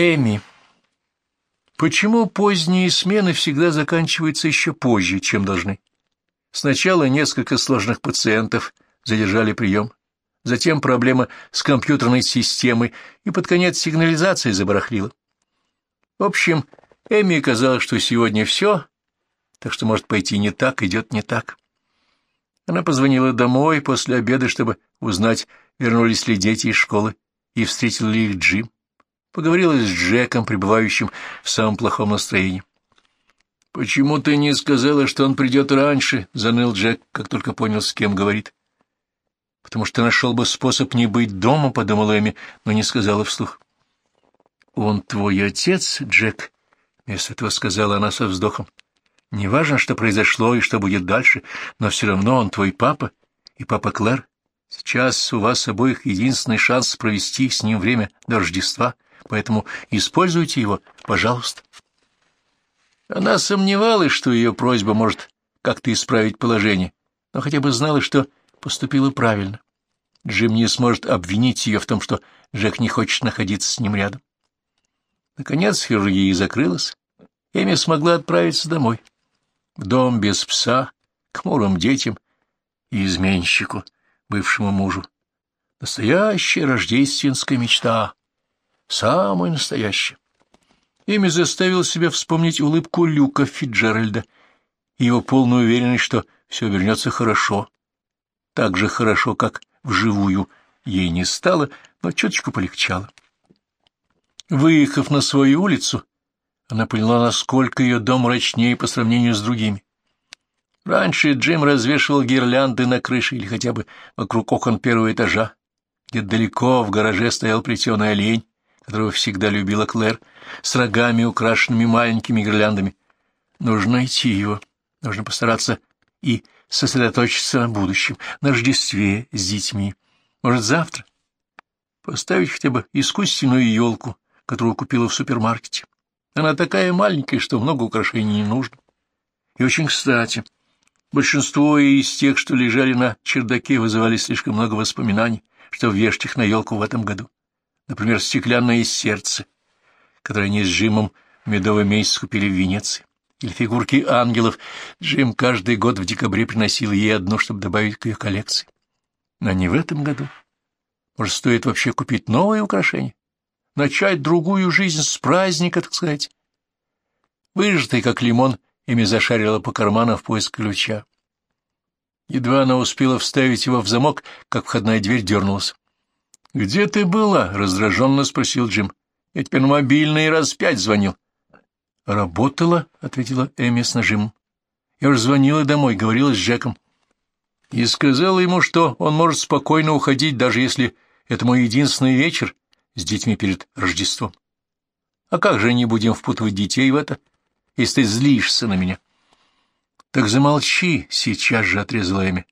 Эми. Почему поздние смены всегда заканчиваются еще позже, чем должны? Сначала несколько сложных пациентов задержали прием, затем проблема с компьютерной системой, и под конец сигнализация забарахлила. В общем, Эми казалось, что сегодня все, так что может пойти не так, идет не так. Она позвонила домой после обеда, чтобы узнать, вернулись ли дети из школы, и встретил ли их Джим. Поговорила с Джеком, пребывающим в самом плохом настроении. — Почему ты не сказала, что он придет раньше? — заныл Джек, как только понял, с кем говорит. — Потому что нашел бы способ не быть дома, — подумала Эми, но не сказала вслух. — Он твой отец, Джек? — вместо этого сказала она со вздохом. Неважно, что произошло и что будет дальше, но все равно он твой папа и папа Клэр. Сейчас у вас обоих единственный шанс провести с ним время до Рождества, поэтому используйте его, пожалуйста. Она сомневалась, что ее просьба может как-то исправить положение, но хотя бы знала, что поступила правильно. Джим не сможет обвинить ее в том, что Джек не хочет находиться с ним рядом. Наконец хирургия закрылась, Эми смогла отправиться домой в дом без пса, к мурым детям и изменщику, бывшему мужу. Настоящая рождественская мечта, самая настоящая. Ими заставил себя вспомнить улыбку Люка Фиджеральда и его полную уверенность, что все вернется хорошо. Так же хорошо, как вживую ей не стало, но чуточку полегчало. Выехав на свою улицу, она поняла, насколько ее дом мрачнее по сравнению с другими. Раньше Джим развешивал гирлянды на крыше или хотя бы вокруг окон первого этажа, где далеко в гараже стоял плетеный олень, которого всегда любила Клэр, с рогами, украшенными маленькими гирляндами. Нужно найти его, нужно постараться и сосредоточиться на будущем, на Рождестве с детьми. Может, завтра? Поставить хотя бы искусственную елку, которую купила в супермаркете. Она такая маленькая, что много украшений не нужно. И очень кстати, большинство из тех, что лежали на чердаке, вызывали слишком много воспоминаний, что вешать их на елку в этом году. Например, стеклянное сердце, которое они с Джимом медовый месяц купили в Венеции. Или фигурки ангелов. Джим каждый год в декабре приносил ей одну, чтобы добавить к ее коллекции. Но не в этом году. Может, стоит вообще купить новые украшения? начать другую жизнь с праздника, так сказать. Выжатый, как лимон, ими зашарила по карманам в поиск ключа. Едва она успела вставить его в замок, как входная дверь дернулась. — Где ты была? — раздраженно спросил Джим. — Я теперь на мобильный раз пять звонил. — Работала, — ответила Эми с нажимом. — Я уже звонила домой, говорила с Джеком. И сказала ему, что он может спокойно уходить, даже если это мой единственный вечер, с детьми перед Рождеством. А как же не будем впутывать детей в это, если ты злишься на меня? Так замолчи, сейчас же отрезала Эми.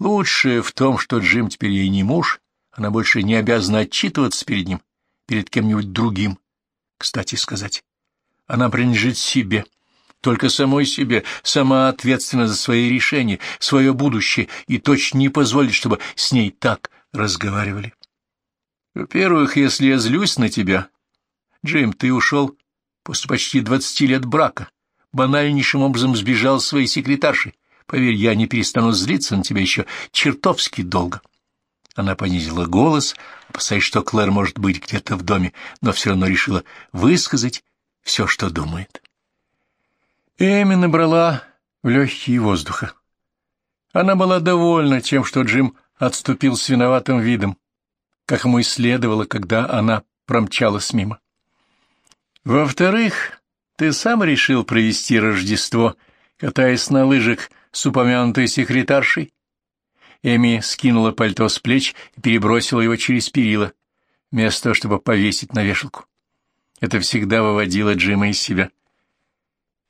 Лучшее в том, что Джим теперь ей не муж, она больше не обязана отчитываться перед ним, перед кем-нибудь другим. Кстати сказать, она принадлежит себе, только самой себе, сама ответственна за свои решения, свое будущее, и точно не позволит, чтобы с ней так разговаривали. Во-первых, если я злюсь на тебя... Джим, ты ушел после почти двадцати лет брака, банальнейшим образом сбежал своей секретаршей. Поверь, я не перестану злиться на тебя еще чертовски долго. Она понизила голос, опасаясь, что Клэр может быть где-то в доме, но все равно решила высказать все, что думает. Эми набрала в легкие воздуха. Она была довольна тем, что Джим отступил с виноватым видом, как ему и следовало, когда она промчалась мимо. Во-вторых, ты сам решил провести Рождество, катаясь на лыжах с упомянутой секретаршей? Эми скинула пальто с плеч и перебросила его через перила, вместо того, чтобы повесить на вешалку. Это всегда выводило Джима из себя.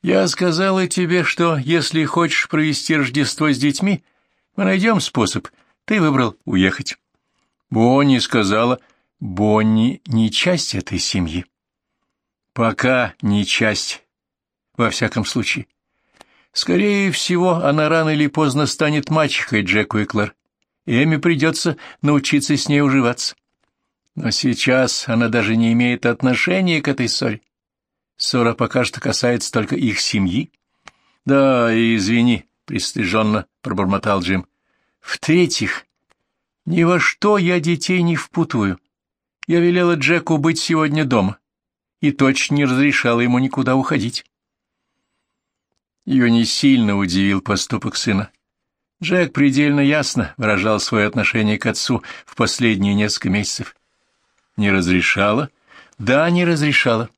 «Я сказала тебе, что если хочешь провести Рождество с детьми, мы найдем способ. Ты выбрал уехать». Бонни сказала, Бонни не часть этой семьи. Пока не часть, во всяком случае. Скорее всего, она рано или поздно станет мачехой Джеку и Клэр, и Эми придется научиться с ней уживаться. Но сейчас она даже не имеет отношения к этой ссоре. Ссора пока что касается только их семьи. — Да, извини, — пристыженно пробормотал Джим. — В-третьих, ни во что я детей не впутываю. Я велела Джеку быть сегодня дома и точно не разрешала ему никуда уходить. Ее не сильно удивил поступок сына. Джек предельно ясно выражал свое отношение к отцу в последние несколько месяцев. Не разрешала? Да, не разрешала.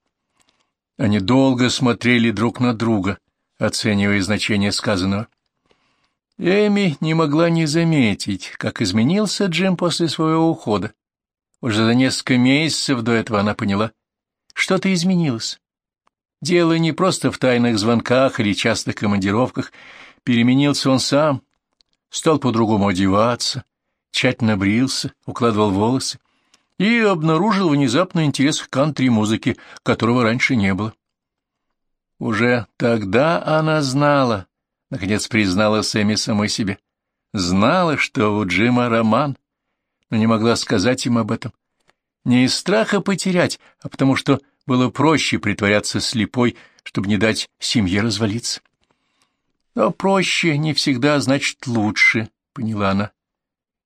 Они долго смотрели друг на друга, оценивая значение сказанного. Эми не могла не заметить, как изменился Джим после своего ухода. Уже за несколько месяцев до этого она поняла, что-то изменилось. Дело не просто в тайных звонках или частых командировках. Переменился он сам, стал по-другому одеваться, тщательно брился, укладывал волосы и обнаружил внезапный интерес к кантри-музыке, которого раньше не было. Уже тогда она знала, наконец признала Сэмми самой себе, знала, что у Джима роман, но не могла сказать им об этом. Не из страха потерять, а потому что было проще притворяться слепой, чтобы не дать семье развалиться. Но проще не всегда значит лучше, — поняла она.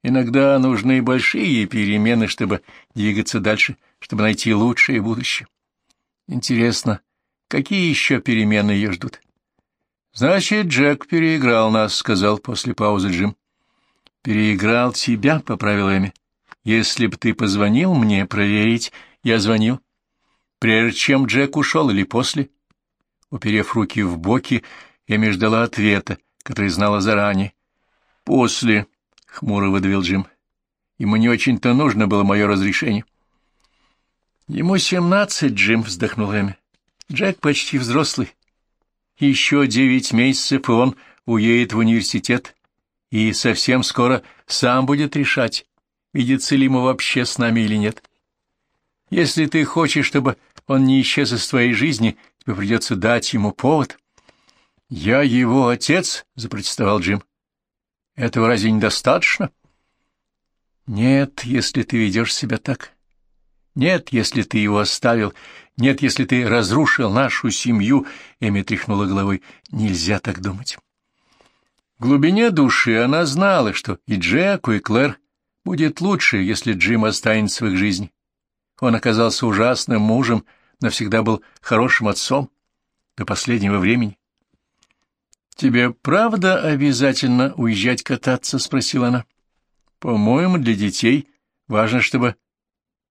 Иногда нужны большие перемены, чтобы двигаться дальше, чтобы найти лучшее будущее. Интересно, какие еще перемены ее ждут? Значит, Джек переиграл нас, — сказал после паузы Джим. Переиграл тебя, — поправил Эми. Если б ты позвонил мне проверить, я звонил. Прежде чем Джек ушел или после? Уперев руки в боки, Эми ждала ответа, который знала заранее. «После», — хмуро выдавил Джим. «Ему не очень-то нужно было мое разрешение». «Ему семнадцать, Джим», — вздохнул Эми. «Джек почти взрослый. Еще девять месяцев, и он уедет в университет, и совсем скоро сам будет решать, видится ли ему вообще с нами или нет. Если ты хочешь, чтобы он не исчез из твоей жизни, тебе придется дать ему повод». — Я его отец, — запротестовал Джим. — Этого разве недостаточно? — Нет, если ты ведешь себя так. Нет, если ты его оставил. Нет, если ты разрушил нашу семью. Эми тряхнула головой. Нельзя так думать. В глубине души она знала, что и Джеку, и Клэр будет лучше, если Джим останется в их жизни. Он оказался ужасным мужем, навсегда был хорошим отцом до последнего времени. «Тебе правда обязательно уезжать кататься?» — спросила она. «По-моему, для детей важно, чтобы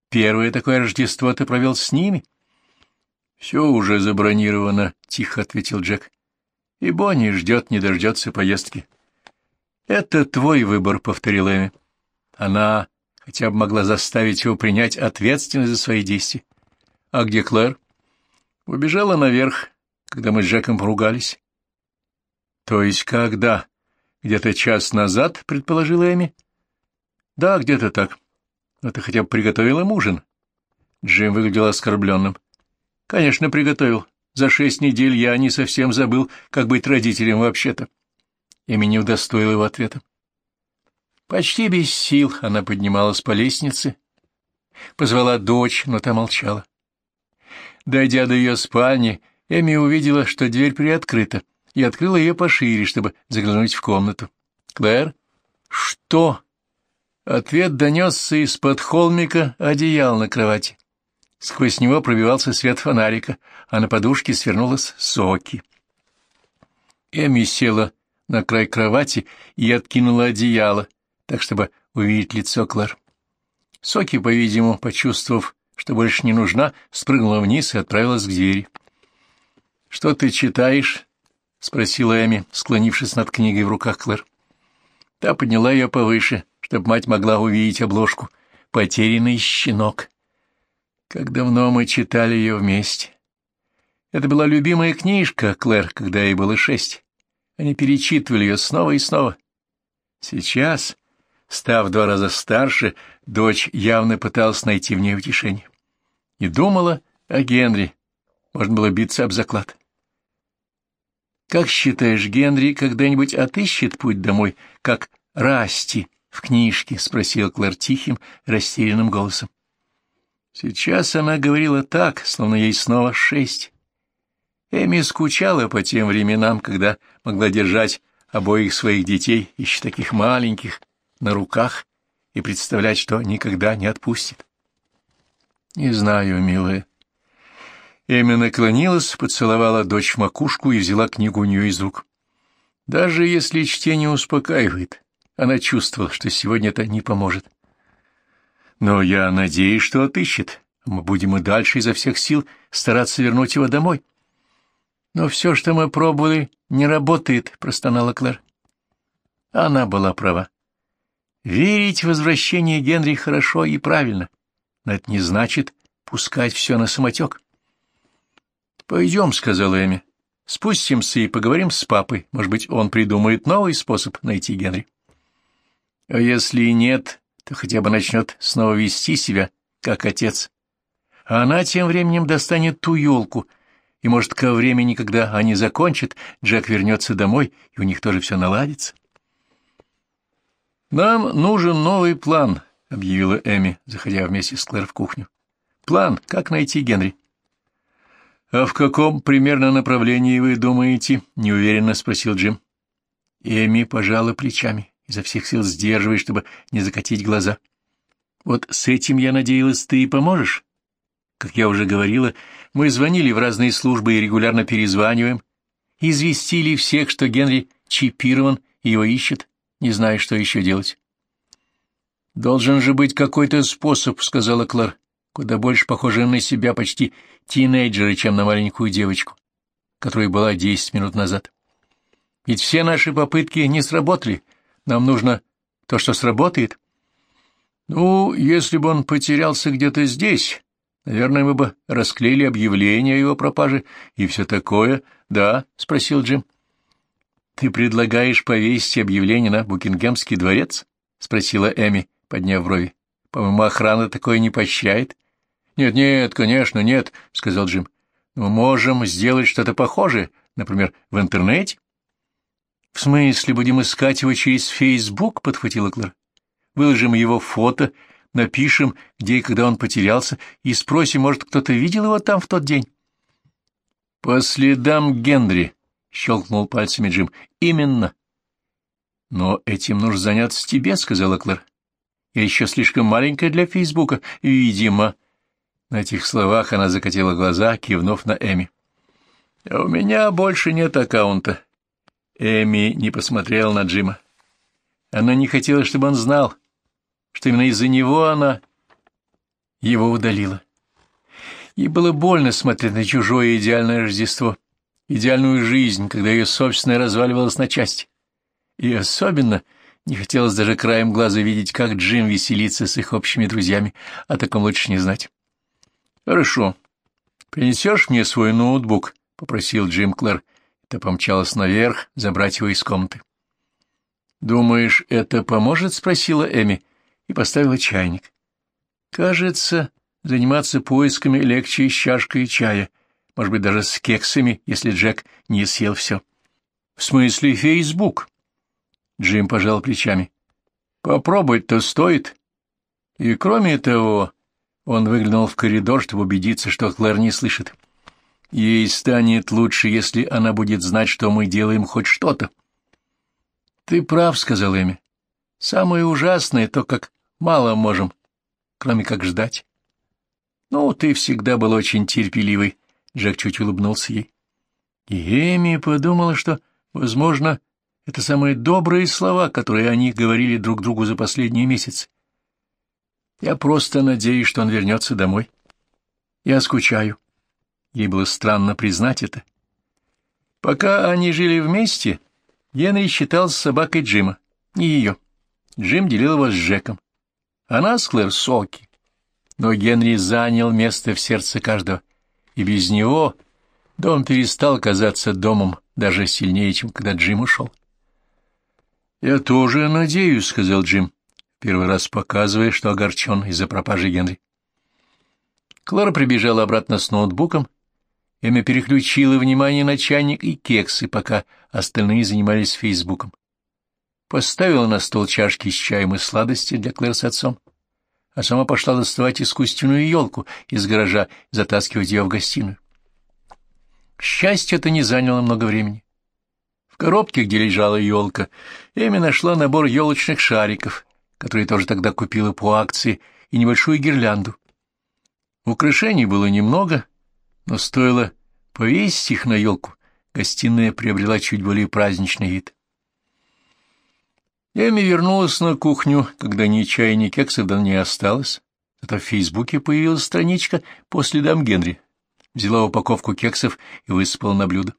первое такое Рождество ты провел с ними». «Все уже забронировано», — тихо ответил Джек. «И Бонни ждет, не дождется поездки». «Это твой выбор», — повторила Эми. Она хотя бы могла заставить его принять ответственность за свои действия. «А где Клэр?» «Убежала наверх, когда мы с Джеком поругались». То есть когда? Где-то час назад, предположила Эми. Да, где-то так. Но ты хотя бы приготовил им ужин. Джим выглядел оскорбленным. Конечно, приготовил. За шесть недель я не совсем забыл, как быть родителем вообще-то. Эми не удостоила его ответа. Почти без сил она поднималась по лестнице, позвала дочь, но та молчала. Дойдя до ее спальни, Эми увидела, что дверь приоткрыта и открыла ее пошире, чтобы заглянуть в комнату. «Клэр?» «Что?» Ответ донесся из-под холмика одеял на кровати. Сквозь него пробивался свет фонарика, а на подушке свернулась соки. Эми села на край кровати и откинула одеяло, так, чтобы увидеть лицо Клэр. Соки, по-видимому, почувствовав, что больше не нужна, спрыгнула вниз и отправилась к двери. — Что ты читаешь? — спросила Эми, склонившись над книгой в руках Клэр. Та подняла ее повыше, чтобы мать могла увидеть обложку. «Потерянный щенок». Как давно мы читали ее вместе. Это была любимая книжка Клэр, когда ей было шесть. Они перечитывали ее снова и снова. Сейчас, став два раза старше, дочь явно пыталась найти в ней утешение. И думала о Генри. Можно было биться об заклад. Как считаешь, Генри когда-нибудь отыщет путь домой, как Расти в книжке? — спросил Клэр тихим, растерянным голосом. Сейчас она говорила так, словно ей снова шесть. Эми скучала по тем временам, когда могла держать обоих своих детей, еще таких маленьких, на руках и представлять, что никогда не отпустит. Не знаю, милая. Эми наклонилась, поцеловала дочь в макушку и взяла книгу у нее из рук. Даже если чтение успокаивает, она чувствовала, что сегодня это не поможет. Но я надеюсь, что отыщет. Мы будем и дальше изо всех сил стараться вернуть его домой. Но все, что мы пробовали, не работает, — простонала Клэр. Она была права. Верить в возвращение Генри хорошо и правильно, но это не значит пускать все на самотек. — Пойдем, — сказала Эми. — Спустимся и поговорим с папой. Может быть, он придумает новый способ найти Генри. А если нет, то хотя бы начнет снова вести себя, как отец. А она тем временем достанет ту елку, и, может, ко времени, когда они закончат, Джек вернется домой, и у них тоже все наладится. «Нам нужен новый план», — объявила Эми, заходя вместе с Клэр в кухню. «План, как найти Генри». «А в каком примерно направлении вы думаете?» — неуверенно спросил Джим. Эми пожала плечами, изо всех сил сдерживая, чтобы не закатить глаза. «Вот с этим, я надеялась, ты и поможешь. Как я уже говорила, мы звонили в разные службы и регулярно перезваниваем, известили всех, что Генри чипирован и его ищет не знаю, что еще делать. «Должен же быть какой-то способ», — сказала Клар, куда больше похожа на себя почти тинейджера, чем на маленькую девочку, которая была десять минут назад. «Ведь все наши попытки не сработали. Нам нужно то, что сработает». «Ну, если бы он потерялся где-то здесь, наверное, мы бы расклеили объявление о его пропаже и все такое, да?» — спросил Джим. «Ты предлагаешь повесить объявление на Букингемский дворец?» — спросила Эми, подняв брови. «По-моему, охрана такое не прощает». «Нет-нет, конечно, нет», — сказал Джим. «Мы можем сделать что-то похожее, например, в интернете». «В смысле, будем искать его через Фейсбук?» — подхватила Клэр. «Выложим его фото, напишем, где и когда он потерялся, и спросим, может, кто-то видел его там в тот день». «По следам Генри», щелкнул пальцами Джим. Именно. Но этим нужно заняться тебе, сказала Клэр. Я еще слишком маленькая для Фейсбука, видимо. На этих словах она закатила глаза, кивнув на Эми. А у меня больше нет аккаунта. Эми не посмотрела на Джима. Она не хотела, чтобы он знал, что именно из-за него она его удалила. Ей было больно смотреть на чужое идеальное Рождество идеальную жизнь, когда ее собственная разваливалась на части. И особенно не хотелось даже краем глаза видеть, как Джим веселится с их общими друзьями, о таком лучше не знать. — Хорошо. Принесешь мне свой ноутбук? — попросил Джим Клэр. Та помчалась наверх забрать его из комнаты. — Думаешь, это поможет? — спросила Эми и поставила чайник. — Кажется, заниматься поисками легче с чашкой чая — может быть, даже с кексами, если Джек не съел все. — В смысле, Фейсбук? Джим пожал плечами. — Попробовать-то стоит. И кроме того, он выглянул в коридор, чтобы убедиться, что Клэр не слышит. Ей станет лучше, если она будет знать, что мы делаем хоть что-то. — Ты прав, — сказал Эми. — Самое ужасное то, как мало можем, кроме как ждать. — Ну, ты всегда был очень терпеливый, Джек чуть улыбнулся ей. И Эми подумала, что, возможно, это самые добрые слова, которые они говорили друг другу за последние месяцы. Я просто надеюсь, что он вернется домой. Я скучаю. Ей было странно признать это. Пока они жили вместе, Генри считал с собакой Джима, не ее. Джим делил его с Джеком. Она с Клэр Соки. Но Генри занял место в сердце каждого — и без него дом перестал казаться домом даже сильнее, чем когда Джим ушел. «Я тоже надеюсь», — сказал Джим, первый раз показывая, что огорчен из-за пропажи Генри. Клара прибежала обратно с ноутбуком, Эми переключила внимание на чайник и кексы, пока остальные занимались Фейсбуком. Поставила на стол чашки с чаем и сладости для Клэр с отцом, а сама пошла доставать искусственную елку из гаража и затаскивать ее в гостиную. К счастью, это не заняло много времени. В коробке, где лежала елка, Эми нашла набор елочных шариков, которые тоже тогда купила по акции, и небольшую гирлянду. Украшений было немного, но стоило повесить их на елку, гостиная приобрела чуть более праздничный вид. Эми вернулась на кухню, когда ни чая, ни кексов давно не осталось. Зато в Фейсбуке появилась страничка по следам Генри. Взяла упаковку кексов и высыпала на блюдо.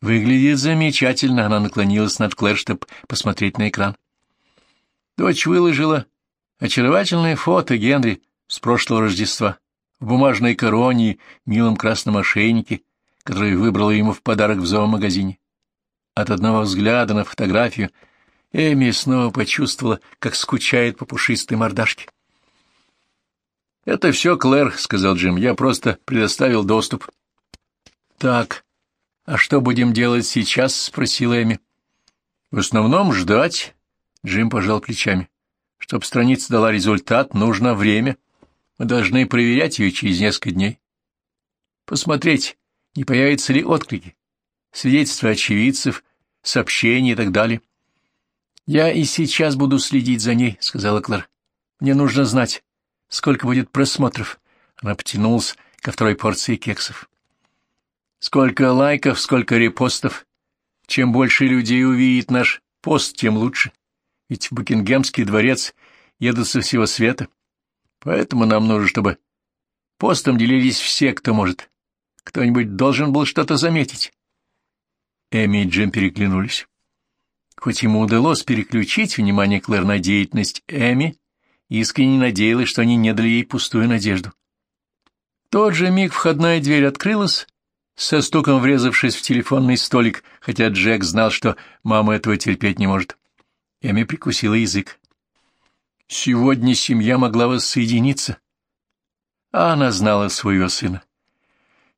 Выглядит замечательно, она наклонилась над Клэр, чтобы посмотреть на экран. Дочь выложила очаровательное фото Генри с прошлого Рождества в бумажной короне и милом красном ошейнике, который выбрала ему в подарок в зоомагазине. От одного взгляда на фотографию Эми снова почувствовала, как скучает по пушистой мордашке. — Это все Клэр, — сказал Джим, — я просто предоставил доступ. — Так, а что будем делать сейчас? — спросила Эми. — В основном ждать, — Джим пожал плечами. — Чтоб страница дала результат, нужно время. Мы должны проверять ее через несколько дней. Посмотреть, не появятся ли отклики, свидетельства очевидцев, сообщения и так далее. —— Я и сейчас буду следить за ней, — сказала Клэр. — Мне нужно знать, сколько будет просмотров. Она потянулась ко второй порции кексов. — Сколько лайков, сколько репостов. Чем больше людей увидит наш пост, тем лучше. Ведь в Букингемский дворец едут со всего света. Поэтому нам нужно, чтобы постом делились все, кто может. Кто-нибудь должен был что-то заметить. Эми и Джим переглянулись. Хоть ему удалось переключить внимание Клэр на деятельность Эми, искренне надеялась, что они не дали ей пустую надежду. В тот же миг входная дверь открылась, со стуком врезавшись в телефонный столик, хотя Джек знал, что мама этого терпеть не может. Эми прикусила язык. Сегодня семья могла воссоединиться, а она знала своего сына.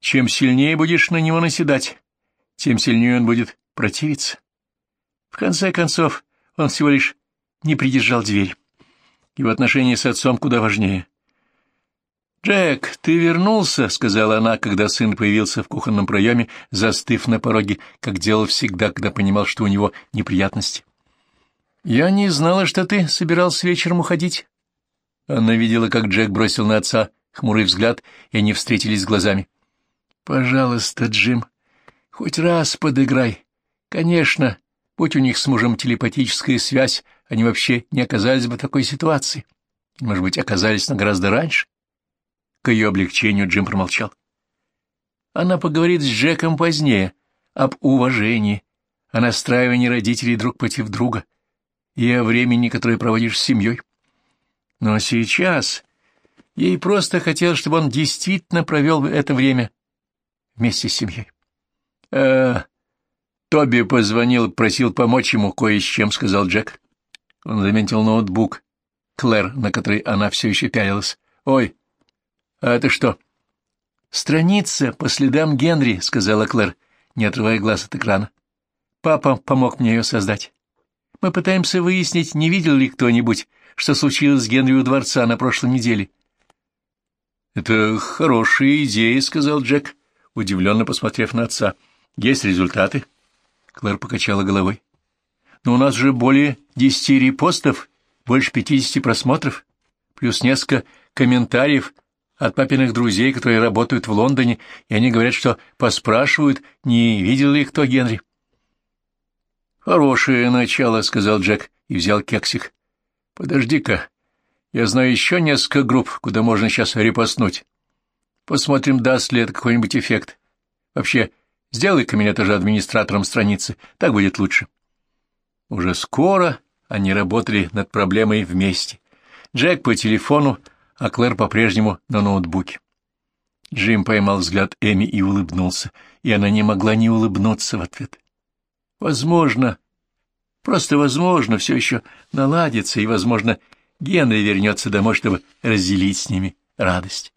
Чем сильнее будешь на него наседать, тем сильнее он будет противиться. В конце концов, он всего лишь не придержал дверь. Его отношения с отцом куда важнее. «Джек, ты вернулся?» — сказала она, когда сын появился в кухонном проеме, застыв на пороге, как делал всегда, когда понимал, что у него неприятности. «Я не знала, что ты собирался вечером уходить». Она видела, как Джек бросил на отца хмурый взгляд, и они встретились глазами. «Пожалуйста, Джим, хоть раз подыграй. Конечно, Будь у них с мужем телепатическая связь, они вообще не оказались бы в такой ситуации. Может быть, оказались на гораздо раньше. К ее облегчению Джим промолчал. Она поговорит с Джеком позднее об уважении, о настраивании родителей друг против друга и о времени, которое проводишь с семьей. Но сейчас ей просто хотелось, чтобы он действительно провел это время вместе с семьей. «Э, Тоби позвонил, просил помочь ему кое с чем, — сказал Джек. Он заметил ноутбук Клэр, на который она все еще пялилась. — Ой, а это что? — Страница по следам Генри, — сказала Клэр, не отрывая глаз от экрана. Папа помог мне ее создать. Мы пытаемся выяснить, не видел ли кто-нибудь, что случилось с Генри у дворца на прошлой неделе. — Это хорошая идея, — сказал Джек, удивленно посмотрев на отца. — Есть результаты? — Клэр покачала головой. Но у нас же более десяти репостов, больше пятидесяти просмотров, плюс несколько комментариев от папиных друзей, которые работают в Лондоне, и они говорят, что поспрашивают, не видел ли кто Генри. «Хорошее начало», — сказал Джек и взял кексик. «Подожди-ка, я знаю еще несколько групп, куда можно сейчас репостнуть. Посмотрим, даст ли это какой-нибудь эффект. Вообще, Сделай-ка меня тоже администратором страницы, так будет лучше. Уже скоро они работали над проблемой вместе. Джек по телефону, а Клэр по-прежнему на ноутбуке. Джим поймал взгляд Эми и улыбнулся, и она не могла не улыбнуться в ответ. Возможно, просто возможно, все еще наладится, и, возможно, Генри вернется домой, чтобы разделить с ними радость.